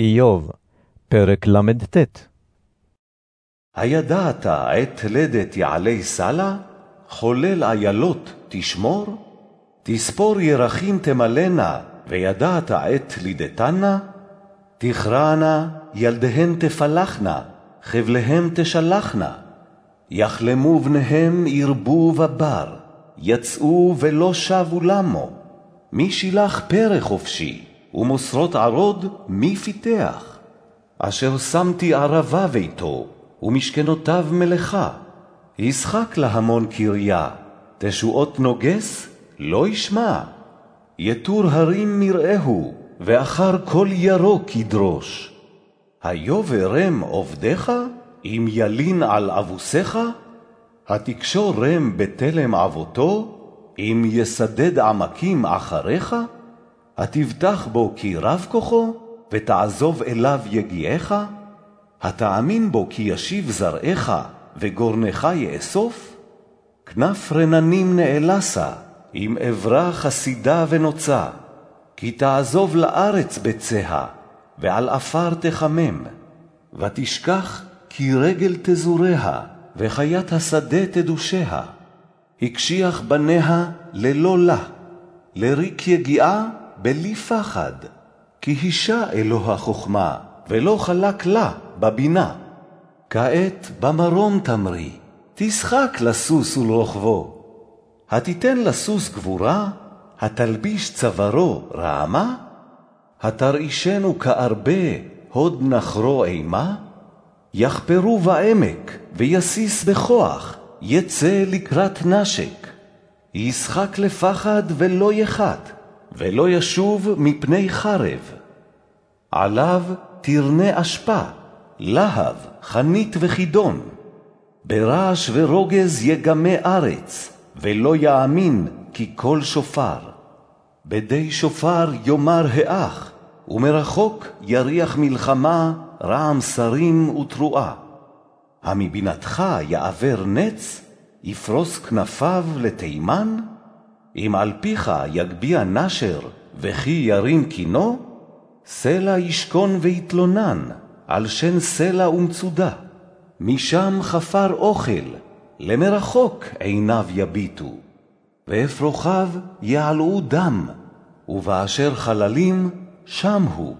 איוב, פרק ל"ט הידעת עת תלדת יעלי סלה? חולל איילות תשמור? תספור ירחים תמלאנה, וידעת עת לידתנה? תכרענה, ילדיהן תפלחנה, חבליהם תשלחנה. יחלמו בניהם ירבו בבר, יצאו ולא שבו למו. מי שילח פרא חופשי? ומוסרות ערוד מי פיתח? אשר שמתי ערבה ביתו, ומשכנותיו מלאכה. ישחק להמון קריה, תשועות נוגס לא ישמע. יתור הרים מרעהו, ואחר כל ירוק ידרוש. היוברם עובדיך, אם ילין על אבוסיך? התקשור רם בתלם אבותו, אם יסדד עמקים אחריך? התבטח בו כי רב כוחו, ותעזוב אליו יגיעך? התאמין בו כי ישיב זרעך, וגורנך יאסוף? כנף רננים נאלסה, עם עברה חסידה ונוצה, כי תעזוב לארץ בצאה, ועל עפר תחמם, ותשכח כי רגל תזוריה, וחיית השדה תדושיה. הקשיח בניה ללא לה, לריק יגיעה בלי פחד, כי הישה אלוה חכמה, ולא חלק לה בבינה. כעת במרום תמרי, תשחק לסוס ולרוכבו. התיתן לסוס גבורה, התלביש צווארו רעמה? התרעישנו כארבה, הוד נחרו אימה? יחפרו בעמק, ויסיס בכוח, יצא לקראת נשק. ישחק לפחד ולא יחת, ולא ישוב מפני חרב. עליו תרנה אשפה, להב, חנית וחידון. ברעש ורוגז יגמה ארץ, ולא יאמין כי קול שופר. בדי שופר יאמר האח, ומרחוק יריח מלחמה, רעם שרים ותרועה. המבינתך יעבר נץ, יפרוס כנפיו לתימן? אם על פיך יגביה נשר, וכי ירים קינו? סלע ישכון ויתלונן, על שן סלע ומצודה. משם חפר אוכל, למרחוק עיניו יביטו. ואפרוכיו יעלו דם, ובאשר חללים, שם הוא.